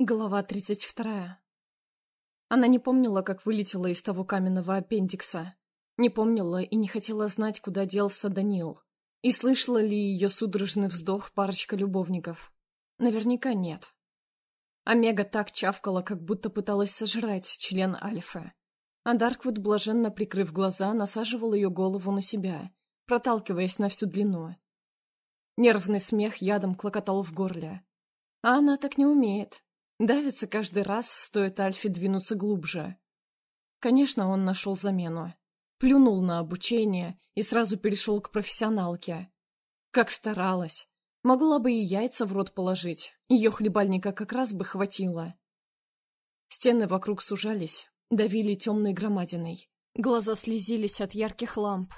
Глава 32. Она не помнила, как вылетела из того каменного аппендикса. Не помнила и не хотела знать, куда делся Данил. И слышала ли ее судорожный вздох парочка любовников. Наверняка нет. Омега так чавкала, как будто пыталась сожрать член Альфа. А Дарквуд, блаженно прикрыв глаза, насаживал ее голову на себя, проталкиваясь на всю длину. Нервный смех ядом клокотал в горле. А она так не умеет. Давится каждый раз, стоит Альфе двинуться глубже. Конечно, он нашел замену. Плюнул на обучение и сразу перешел к профессионалке. Как старалась. Могла бы и яйца в рот положить. Ее хлебальника как раз бы хватило. Стены вокруг сужались, давили темной громадиной. Глаза слезились от ярких ламп,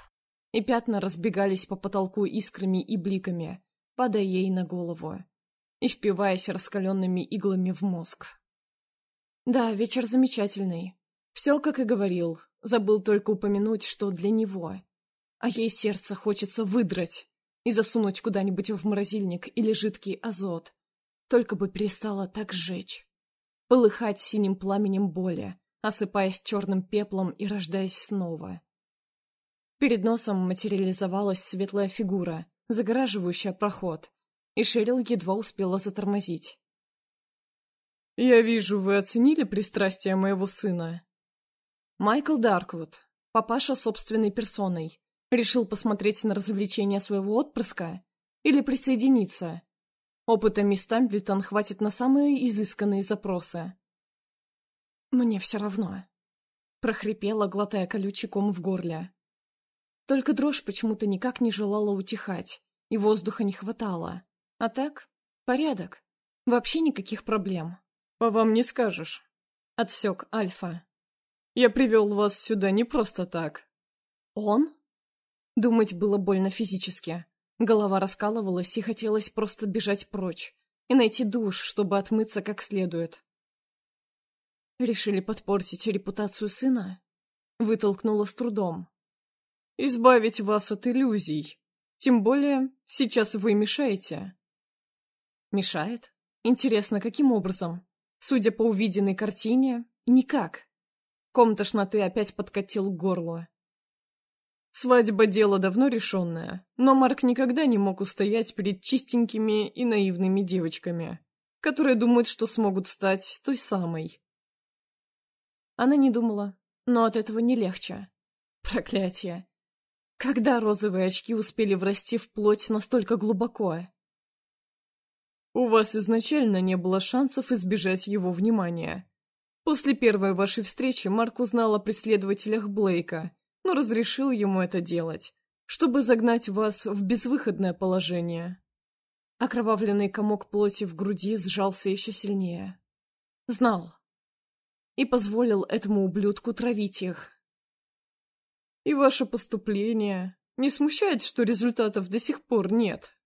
и пятна разбегались по потолку искрами и бликами, падая ей на голову и впиваясь раскаленными иглами в мозг. Да, вечер замечательный. Все, как и говорил, забыл только упомянуть, что для него. А ей сердце хочется выдрать и засунуть куда-нибудь в морозильник или жидкий азот. Только бы перестала так сжечь. Полыхать синим пламенем боли, осыпаясь черным пеплом и рождаясь снова. Перед носом материализовалась светлая фигура, загораживающая проход, и Шерил едва успела затормозить. «Я вижу, вы оценили пристрастие моего сына». Майкл Дарквуд, папаша собственной персоной, решил посмотреть на развлечения своего отпрыска или присоединиться. Опыта мисс Тампельтон хватит на самые изысканные запросы. «Мне все равно», — прохрипела, глотая колючий ком в горле. Только дрожь почему-то никак не желала утихать, и воздуха не хватало. А так, порядок. Вообще никаких проблем. По вам не скажешь. Отсек Альфа. Я привел вас сюда не просто так. Он? Думать было больно физически. Голова раскалывалась и хотелось просто бежать прочь и найти душ, чтобы отмыться как следует. Решили подпортить репутацию сына? Вытолкнула с трудом. Избавить вас от иллюзий. Тем более, сейчас вы мешаете. Мешает? Интересно, каким образом? Судя по увиденной картине, никак. Ком тошноты опять подкатил к горлу. Свадьба — дело давно решенное, но Марк никогда не мог устоять перед чистенькими и наивными девочками, которые думают, что смогут стать той самой. Она не думала, но от этого не легче. Проклятие. Когда розовые очки успели врасти в плоть настолько глубоко? У вас изначально не было шансов избежать его внимания. После первой вашей встречи Марк узнал о преследователях Блейка, но разрешил ему это делать, чтобы загнать вас в безвыходное положение. Окровавленный комок плоти в груди сжался еще сильнее. Знал. И позволил этому ублюдку травить их. И ваше поступление не смущает, что результатов до сих пор нет?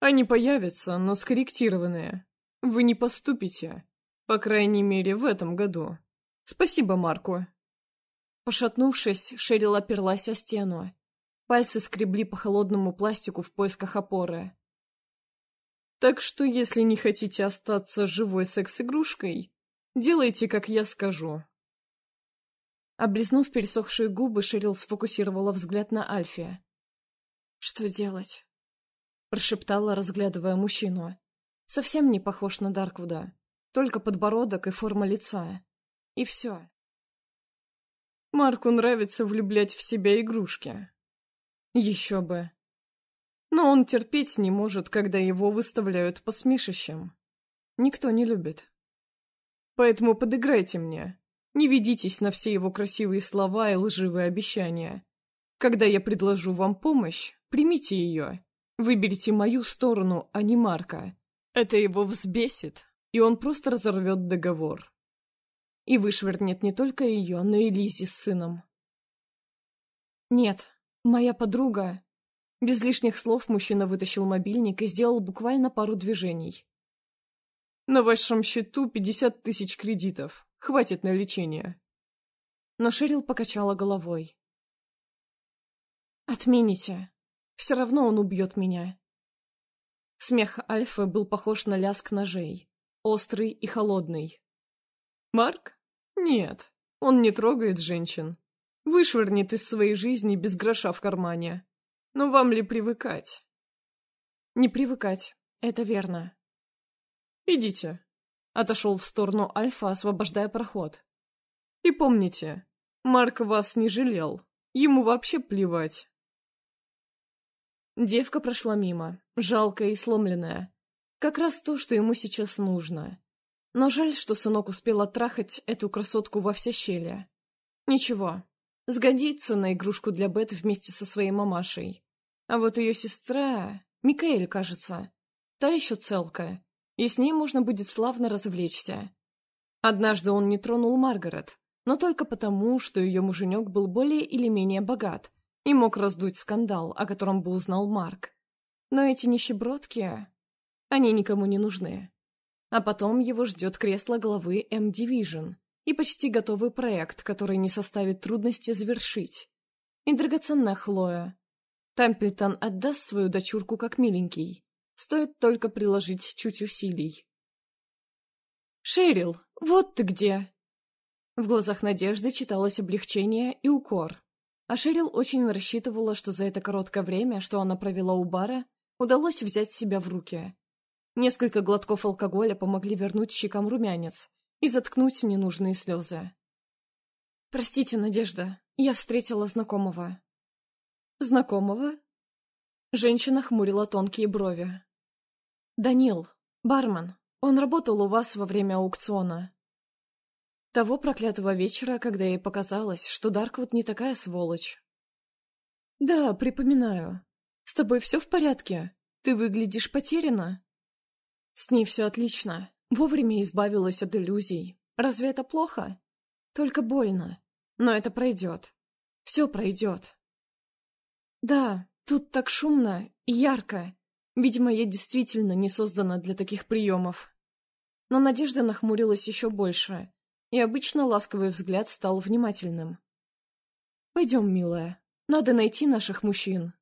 Они появятся, но скорректированные. Вы не поступите. По крайней мере, в этом году. Спасибо, Марку. Пошатнувшись, Шерил оперлась о стену. Пальцы скребли по холодному пластику в поисках опоры. Так что, если не хотите остаться живой секс-игрушкой, делайте, как я скажу. Облизнув пересохшие губы, Шерил сфокусировала взгляд на Альфе. Что делать? Прошептала, разглядывая мужчину. Совсем не похож на Дарквуда. Только подбородок и форма лица. И все. Марку нравится влюблять в себя игрушки. Еще бы. Но он терпеть не может, когда его выставляют посмешищем. Никто не любит. Поэтому подыграйте мне. Не ведитесь на все его красивые слова и лживые обещания. Когда я предложу вам помощь, примите ее. Выберите мою сторону, а не Марка. Это его взбесит, и он просто разорвет договор. И вышвырнет не только ее, но и Лизи с сыном. Нет, моя подруга... Без лишних слов мужчина вытащил мобильник и сделал буквально пару движений. На вашем счету пятьдесят тысяч кредитов. Хватит на лечение. Но Шерил покачала головой. «Отмените. Все равно он убьет меня. Смех Альфы был похож на лязг ножей. острый и холодный. Марк? Нет, он не трогает женщин. Вышвырнет из своей жизни без гроша в кармане. Но вам ли привыкать? Не привыкать, это верно. Идите. Отошел в сторону Альфа, освобождая проход. И помните, Марк вас не жалел. Ему вообще плевать. Девка прошла мимо, жалкая и сломленная. Как раз то, что ему сейчас нужно. Но жаль, что сынок успел оттрахать эту красотку во все щели. Ничего, сгодится на игрушку для Бет вместе со своей мамашей. А вот ее сестра, Микаэль, кажется, та еще целка, и с ней можно будет славно развлечься. Однажды он не тронул Маргарет, но только потому, что ее муженек был более или менее богат и мог раздуть скандал, о котором бы узнал Марк. Но эти нищебродки, они никому не нужны. А потом его ждет кресло главы M-Division и почти готовый проект, который не составит трудности завершить. И драгоценная Хлоя. Тампельтон отдаст свою дочурку как миленький. Стоит только приложить чуть усилий. «Шерил, вот ты где!» В глазах Надежды читалось облегчение и укор. А Шерил очень рассчитывала, что за это короткое время, что она провела у бара, удалось взять себя в руки. Несколько глотков алкоголя помогли вернуть щекам румянец и заткнуть ненужные слезы. «Простите, Надежда, я встретила знакомого». «Знакомого?» Женщина хмурила тонкие брови. «Данил, бармен. Он работал у вас во время аукциона. Того проклятого вечера, когда ей показалось, что Дарквуд не такая сволочь. «Да, припоминаю. С тобой все в порядке? Ты выглядишь потеряна?» «С ней все отлично. Вовремя избавилась от иллюзий. Разве это плохо? Только больно. Но это пройдет. Все пройдет». «Да, тут так шумно и ярко. Видимо, я действительно не создана для таких приемов». Но Надежда нахмурилась еще больше и обычно ласковый взгляд стал внимательным. «Пойдем, милая, надо найти наших мужчин».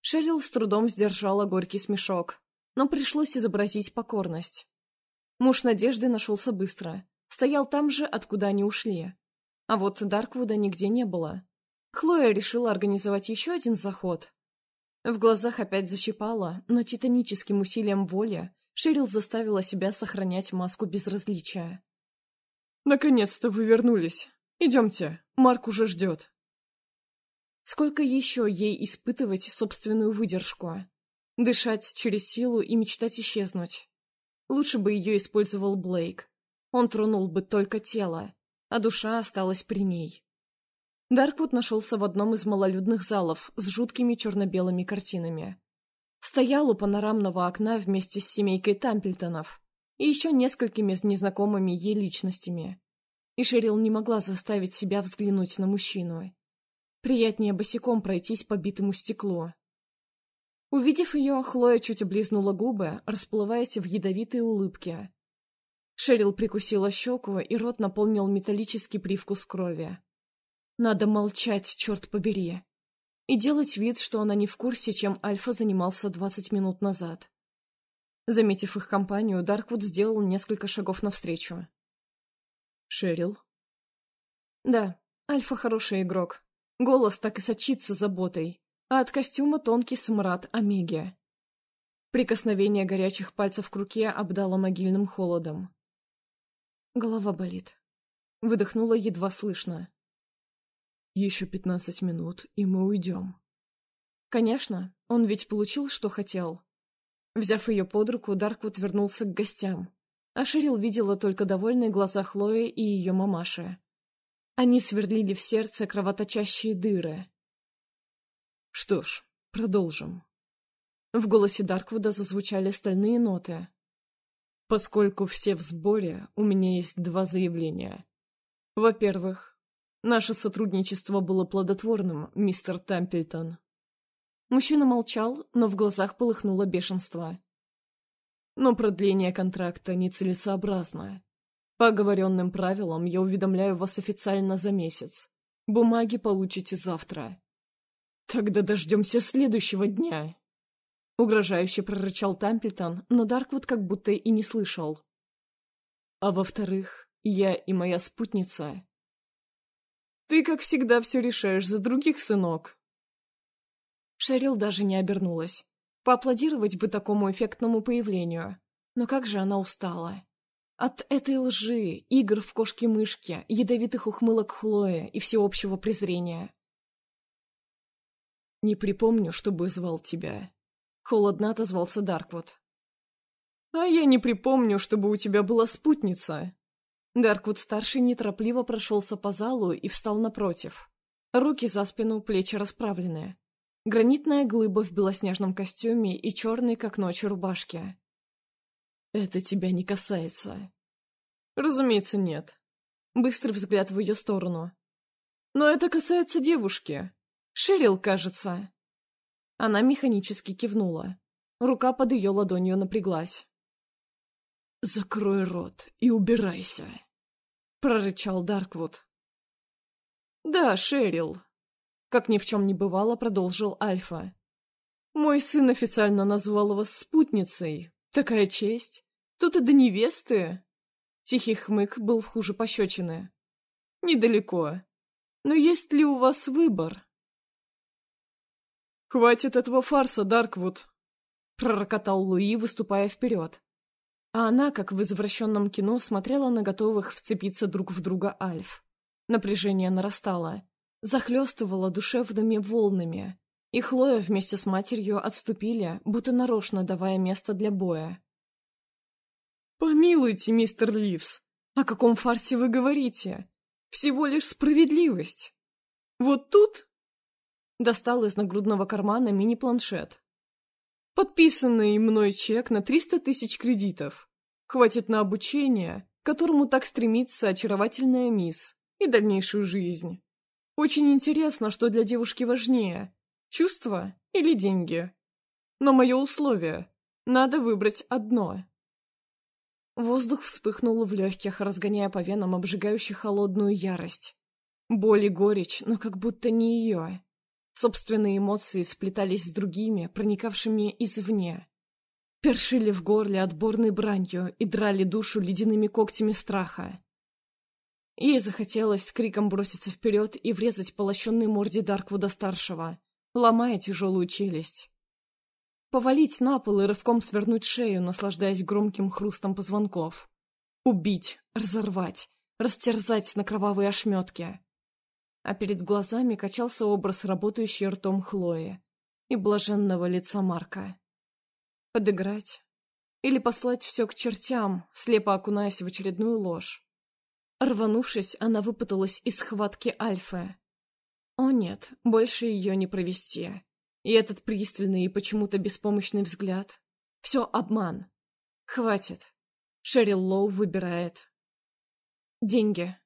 Шерил с трудом сдержала горький смешок, но пришлось изобразить покорность. Муж Надежды нашелся быстро, стоял там же, откуда они ушли. А вот Дарквуда нигде не было. Хлоя решила организовать еще один заход. В глазах опять защипала, но титаническим усилием воли Шерил заставила себя сохранять маску безразличия. «Наконец-то вы вернулись. Идемте, Марк уже ждет». Сколько еще ей испытывать собственную выдержку? Дышать через силу и мечтать исчезнуть. Лучше бы ее использовал Блейк. Он тронул бы только тело, а душа осталась при ней. Дарквуд нашелся в одном из малолюдных залов с жуткими черно-белыми картинами. Стоял у панорамного окна вместе с семейкой Тампельтонов, и еще несколькими незнакомыми ей личностями. И Шерил не могла заставить себя взглянуть на мужчину. Приятнее босиком пройтись по битому стеклу. Увидев ее, Хлоя чуть облизнула губы, расплываясь в ядовитой улыбке. Шерил прикусила щеку, и рот наполнил металлический привкус крови. Надо молчать, черт побери. И делать вид, что она не в курсе, чем Альфа занимался двадцать минут назад. Заметив их компанию, Дарквуд сделал несколько шагов навстречу. «Шерил?» «Да, Альфа хороший игрок. Голос так и сочится заботой, а от костюма тонкий смрад Омеги». Прикосновение горячих пальцев к руке обдало могильным холодом. Голова болит. Выдохнула едва слышно. «Еще пятнадцать минут, и мы уйдем». «Конечно, он ведь получил, что хотел». Взяв ее под руку, Дарквуд вернулся к гостям. А Шерил видела только довольные глаза Хлои и ее мамаши. Они сверлили в сердце кровоточащие дыры. «Что ж, продолжим». В голосе Дарквуда зазвучали стальные ноты. «Поскольку все в сборе, у меня есть два заявления. Во-первых, наше сотрудничество было плодотворным, мистер Тампельтон. Мужчина молчал, но в глазах полыхнуло бешенство. Но продление контракта нецелесообразно. По оговоренным правилам я уведомляю вас официально за месяц. Бумаги получите завтра. Тогда дождемся следующего дня. Угрожающе прорычал Тампельтон, но Дарквуд как будто и не слышал. А во-вторых, я и моя спутница. Ты, как всегда, все решаешь за других, сынок. Шерил даже не обернулась. Поаплодировать бы такому эффектному появлению. Но как же она устала. От этой лжи, игр в кошки-мышки, ядовитых ухмылок Хлои и всеобщего презрения. «Не припомню, чтобы звал тебя», — холодно отозвался Дарквуд. «А я не припомню, чтобы у тебя была спутница». Дарквуд-старший неторопливо прошелся по залу и встал напротив. Руки за спину, плечи расправлены. Гранитная глыба в белоснежном костюме и черной, как ночь, рубашке. «Это тебя не касается». «Разумеется, нет». Быстрый взгляд в ее сторону. «Но это касается девушки. Шерил, кажется». Она механически кивнула. Рука под ее ладонью напряглась. «Закрой рот и убирайся», — прорычал Дарквуд. «Да, Шерил», — как ни в чем не бывало, продолжил Альфа. «Мой сын официально назвал вас спутницей, Такая честь. Тут и до невесты. Тихий хмык был хуже пощечины. Недалеко. Но есть ли у вас выбор? «Хватит этого фарса, Дарквуд!» Пророкотал Луи, выступая вперед. А она, как в извращенном кино, смотрела на готовых вцепиться друг в друга Альф. Напряжение нарастало. Захлестывало душевными волнами. И Хлоя вместе с матерью отступили, будто нарочно давая место для боя. «Помилуйте, мистер Ливс, о каком фарсе вы говорите? Всего лишь справедливость. Вот тут...» Достал из нагрудного кармана мини-планшет. «Подписанный мной чек на 300 тысяч кредитов. Хватит на обучение, к которому так стремится очаровательная мисс, и дальнейшую жизнь. Очень интересно, что для девушки важнее Чувства или деньги? Но мое условие — надо выбрать одно. Воздух вспыхнул в легких, разгоняя по венам обжигающую холодную ярость. Боль и горечь, но как будто не ее. Собственные эмоции сплетались с другими, проникавшими извне. Першили в горле отборной бранью и драли душу ледяными когтями страха. Ей захотелось с криком броситься вперед и врезать полощенной морде Дарквуда-старшего, ломая тяжелую челюсть. Повалить на пол и рывком свернуть шею, наслаждаясь громким хрустом позвонков. Убить, разорвать, растерзать на кровавые ошметки. А перед глазами качался образ работающей ртом Хлои и блаженного лица Марка. Подыграть? Или послать все к чертям, слепо окунаясь в очередную ложь? Рванувшись, она выпуталась из схватки Альфы, о нет, больше ее не провести. И этот пристальный и почему-то беспомощный взгляд. Все обман. Хватит. Шерил Лоу выбирает. Деньги.